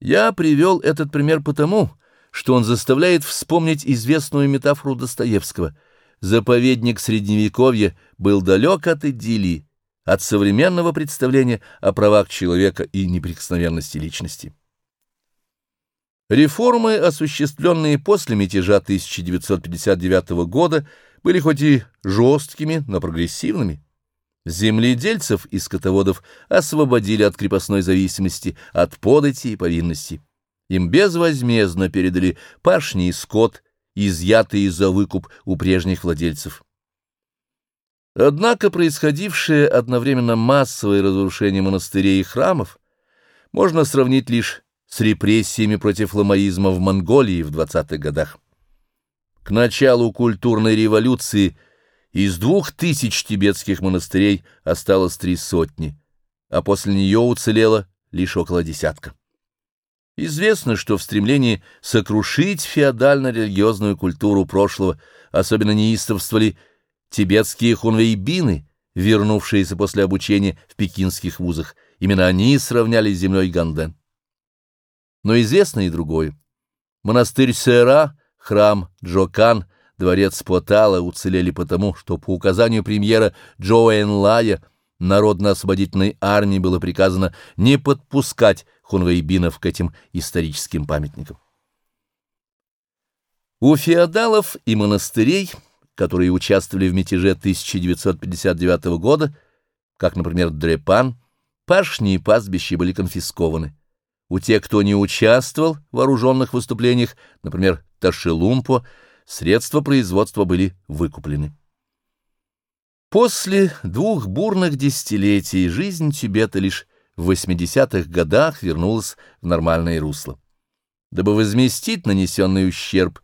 Я привел этот пример потому, что он заставляет вспомнить известную метафору Достоевского. Заповедник Средневековья был далек от идиллии, от современного представления о правах человека и неприкосновенности личности. Реформы, осуществленные после мятежа 1959 года, были хоть и жесткими, но прогрессивными. Земледельцев и скотоводов освободили от крепостной зависимости, от подати и повинности. Им безвозмездно передали пашни и скот, изъятые за выкуп у прежних владельцев. Однако происходившее одновременно массовое разрушение монастырей и храмов можно сравнить лишь с репрессиями против ламаизма в Монголии в 20-х годах. К началу культурной революции – из двух тысяч тибетских монастырей осталось три сотни, а после нее уцелело лишь около десятка. Известно, что в стремлении сокрушить феодально-религиозную культуру прошлого особенно неистовствовали тибетские хунвейбины, вернувшиеся после обучения в пекинских вузах. Именно они сравняли с землей Ганден. Но известно и другое. Монастырь Сера, храм Джокан — дворец Потала уцелели потому, что по указанию премьера Джоэн Лая Народно-освободительной армии было приказано не подпускать хунвейбинов к этим историческим памятникам. У феодалов и монастырей, которые участвовали в мятеже 1959 года, как, например, Дрепан, пашни и пастбища были конфискованы. У тех, кто не участвовал в вооруженных выступлениях, например, Ташелумпо, средства производства были выкуплены. После двух бурных десятилетий жизнь Тибета лишь в 80-х годах вернулась в нормальное русло. Дабы возместить нанесенный ущерб,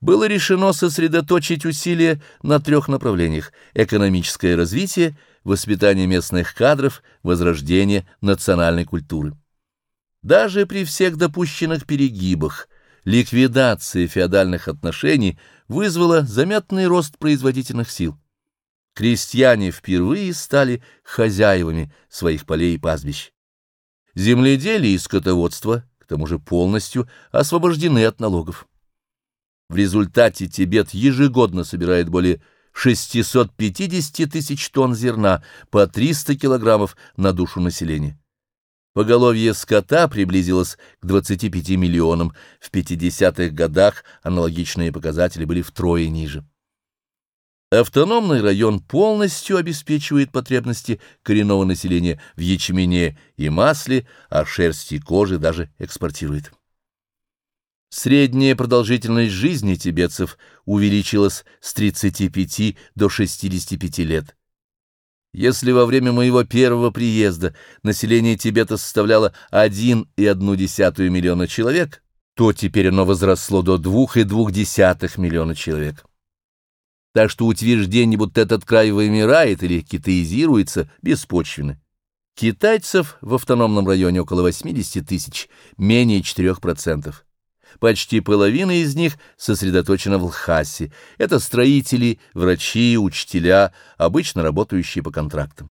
было решено сосредоточить усилия на трех направлениях – экономическое развитие, воспитание местных кадров, возрождение национальной культуры. Даже при всех допущенных перегибах – ликвидация феодальных отношений вызвала заметный рост производительных сил. Крестьяне впервые стали хозяевами своих полей и пастбищ. Земледелие и скотоводство, к тому же полностью, освобождены от налогов. В результате Тибет ежегодно собирает более 650 тысяч тонн зерна по 300 килограммов на душу населения. Поголовье скота приблизилось к 25 миллионам, в 50-х годах аналогичные показатели были втрое ниже. Автономный район полностью обеспечивает потребности коренного населения в ячмене и масле, а шерсти и кожи даже экспортирует. Средняя продолжительность жизни тибетцев увеличилась с 35 до 65 лет. Если во время моего первого приезда население Тибета составляло 1,1 миллиона человек, то теперь оно возросло до 2,2 миллиона человек. Так что утверждение, будто этот край вымирает или китаизируется, беспочвены. Китайцев в автономном районе около 80 тысяч, менее 4%. Почти половина из них сосредоточена в Лхасе. Это строители, врачи, учителя, обычно работающие по контрактам.